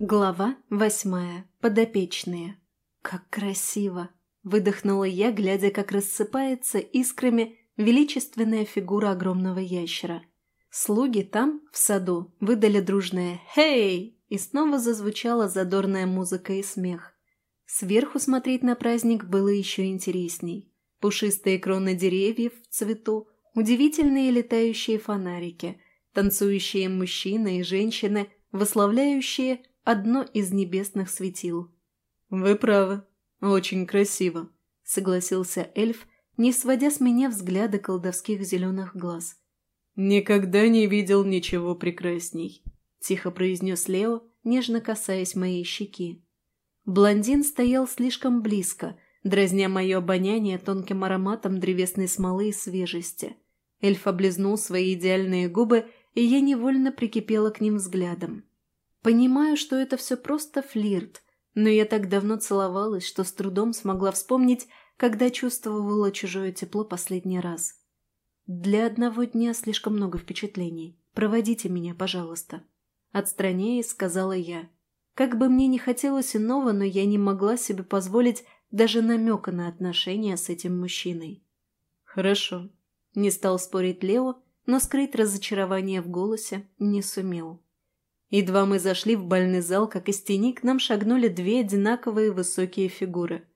Глава восьмая. Подопечные. «Как красиво!» – выдохнула я, глядя, как рассыпается искрами величественная фигура огромного ящера. Слуги там, в саду, выдали дружное «Хей!» и снова зазвучала задорная музыка и смех. Сверху смотреть на праздник было еще интересней. Пушистые кроны деревьев в цвету, удивительные летающие фонарики, танцующие мужчины и женщины, выславляющие одно из небесных светил. «Вы правы. Очень красиво», — согласился эльф, не сводя с меня взгляда колдовских зеленых глаз. «Никогда не видел ничего прекрасней», — тихо произнес Лео, нежно касаясь моей щеки. Блондин стоял слишком близко, дразня мое обоняние тонким ароматом древесной смолы и свежести. Эльф облизнул свои идеальные губы, и я невольно прикипела к ним взглядом. Понимаю, что это все просто флирт, но я так давно целовалась, что с трудом смогла вспомнить, когда чувствовала чужое тепло последний раз. Для одного дня слишком много впечатлений. Проводите меня, пожалуйста. Отстраняясь, сказала я. Как бы мне не хотелось иного, но я не могла себе позволить даже намека на отношения с этим мужчиной. Хорошо. Не стал спорить Лео, но скрыть разочарование в голосе не сумел. Едва мы зашли в бальный зал, как из тени к нам шагнули две одинаковые высокие фигуры.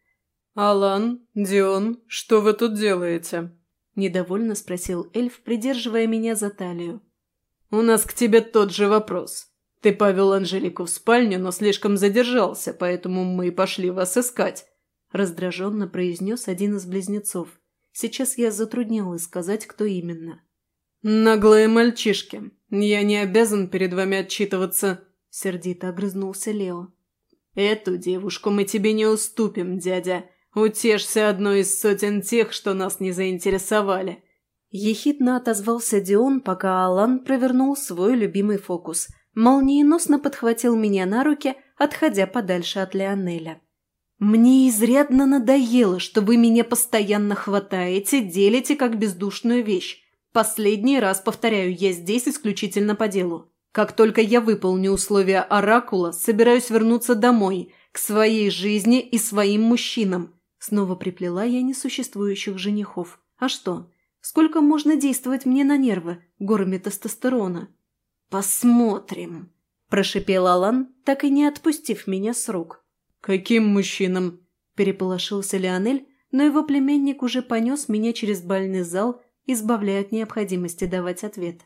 «Алан, Дион, что вы тут делаете?» – недовольно спросил эльф, придерживая меня за талию. «У нас к тебе тот же вопрос. Ты повел Анжелику в спальню, но слишком задержался, поэтому мы пошли вас искать», – раздраженно произнес один из близнецов. Сейчас я затруднялась сказать, кто именно. «Наглые мальчишки. Я не обязан перед вами отчитываться», — сердито огрызнулся Лео. «Эту девушку мы тебе не уступим, дядя. Утешься одной из сотен тех, что нас не заинтересовали». Ехидно отозвался Дион, пока Алан провернул свой любимый фокус. Молниеносно подхватил меня на руки, отходя подальше от Леонеля. «Мне изрядно надоело, что вы меня постоянно хватаете, делите как бездушную вещь. Последний раз повторяю, я здесь исключительно по делу. Как только я выполню условия Оракула, собираюсь вернуться домой, к своей жизни и своим мужчинам. Снова приплела я несуществующих женихов. А что? Сколько можно действовать мне на нервы горами тестостерона? Посмотрим, прошипел Алан, так и не отпустив меня с рук. Каким мужчинам? Переполошился Леонель, но его племенник уже понес меня через бальный зал, избавляя от необходимости давать ответ.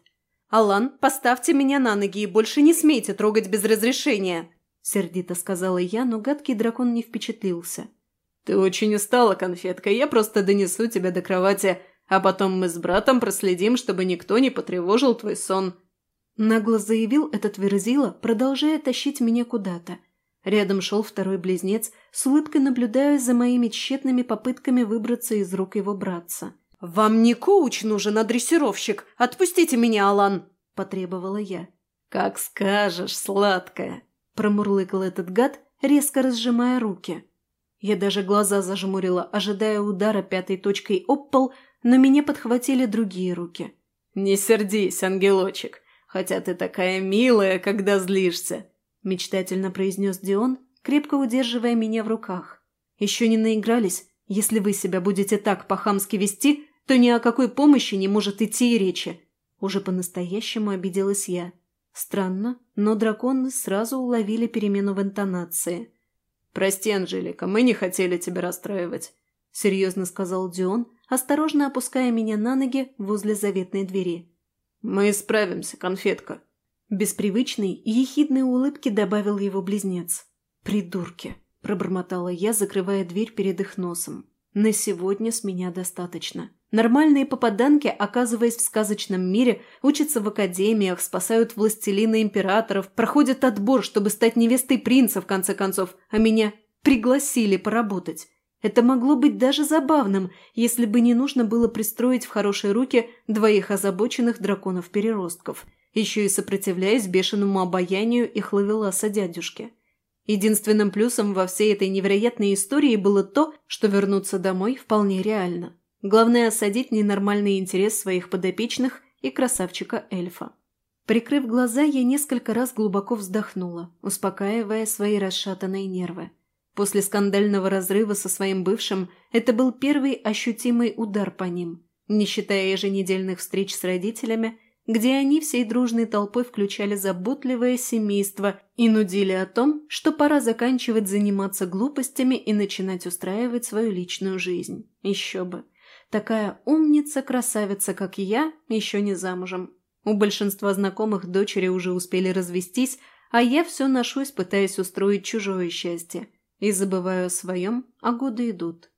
«Алан, поставьте меня на ноги и больше не смейте трогать без разрешения!» Сердито сказала я, но гадкий дракон не впечатлился. «Ты очень устала, конфетка, я просто донесу тебя до кровати, а потом мы с братом проследим, чтобы никто не потревожил твой сон». Нагло заявил этот верзила, продолжая тащить меня куда-то. Рядом шел второй близнец, с улыбкой наблюдая за моими тщетными попытками выбраться из рук его братца. «Вам не коуч нужен, а дрессировщик. Отпустите меня, Алан!» – потребовала я. «Как скажешь, сладкая!» – промурлыкал этот гад, резко разжимая руки. Я даже глаза зажмурила, ожидая удара пятой точкой об пол, но меня подхватили другие руки. «Не сердись, ангелочек, хотя ты такая милая, когда злишься!» – мечтательно произнес Дион, крепко удерживая меня в руках. «Еще не наигрались?» Если вы себя будете так по-хамски вести, то ни о какой помощи не может идти и речи. Уже по-настоящему обиделась я. Странно, но драконы сразу уловили перемену в интонации. «Прости, Анжелика, мы не хотели тебя расстраивать», — серьезно сказал Дион, осторожно опуская меня на ноги возле заветной двери. «Мы справимся, конфетка», — без привычной и ехидной улыбки добавил его близнец. «Придурки!» Пробормотала я, закрывая дверь перед их носом. На сегодня с меня достаточно. Нормальные попаданки, оказываясь в сказочном мире, учатся в академиях, спасают властелина императоров, проходят отбор, чтобы стать невестой принца, в конце концов, а меня пригласили поработать. Это могло быть даже забавным, если бы не нужно было пристроить в хорошие руки двоих озабоченных драконов-переростков, еще и сопротивляясь бешеному обаянию их ловеласа дядюшки. Единственным плюсом во всей этой невероятной истории было то, что вернуться домой вполне реально. Главное – осадить ненормальный интерес своих подопечных и красавчика-эльфа. Прикрыв глаза, я несколько раз глубоко вздохнула, успокаивая свои расшатанные нервы. После скандального разрыва со своим бывшим это был первый ощутимый удар по ним, не считая еженедельных встреч с родителями, где они всей дружной толпой включали заботливое семейство и нудили о том, что пора заканчивать заниматься глупостями и начинать устраивать свою личную жизнь. Еще бы. Такая умница-красавица, как я, еще не замужем. У большинства знакомых дочери уже успели развестись, а я все ношусь, пытаясь устроить чужое счастье. И забываю о своем, а годы идут.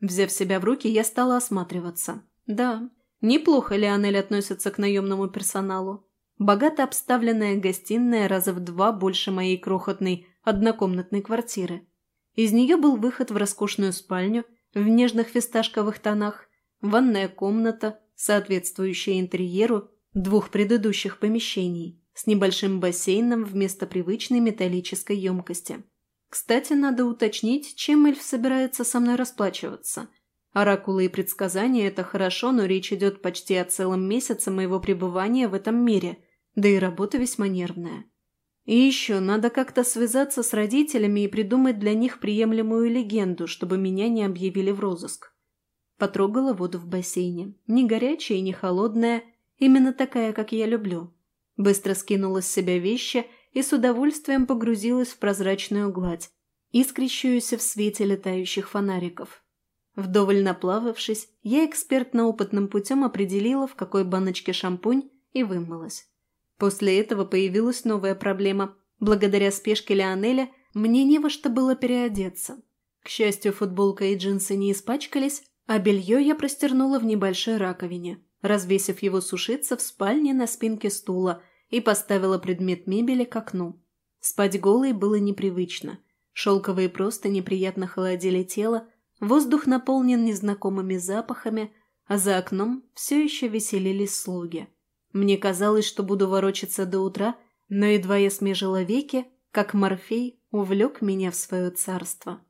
Взяв себя в руки, я стала осматриваться. Да, неплохо Леонель относится к наемному персоналу. Богато обставленная гостиная раза в два больше моей крохотной однокомнатной квартиры. Из нее был выход в роскошную спальню в нежных фисташковых тонах, ванная комната, соответствующая интерьеру двух предыдущих помещений с небольшим бассейном вместо привычной металлической емкости. Кстати, надо уточнить, чем эльф собирается со мной расплачиваться. Оракулы и предсказания – это хорошо, но речь идет почти о целом месяце моего пребывания в этом мире, да и работа весьма нервная. И еще надо как-то связаться с родителями и придумать для них приемлемую легенду, чтобы меня не объявили в розыск. Потрогала воду в бассейне. Не горячая и не холодная, Именно такая, как я люблю. Быстро скинула с себя вещи и с удовольствием погрузилась в прозрачную гладь, искрящуюся в свете летающих фонариков. Вдоволь наплававшись, я экспертно-опытным путем определила, в какой баночке шампунь, и вымылась. После этого появилась новая проблема. Благодаря спешке Леонеля мне не во что было переодеться. К счастью, футболка и джинсы не испачкались, а белье я простернула в небольшой раковине развесив его сушиться в спальне на спинке стула и поставила предмет мебели к окну. Спать голой было непривычно. Шелковые просто неприятно холодили тело, воздух наполнен незнакомыми запахами, а за окном все еще веселились слуги. Мне казалось, что буду ворочаться до утра, но едва я смежила веки, как Морфей увлек меня в свое царство.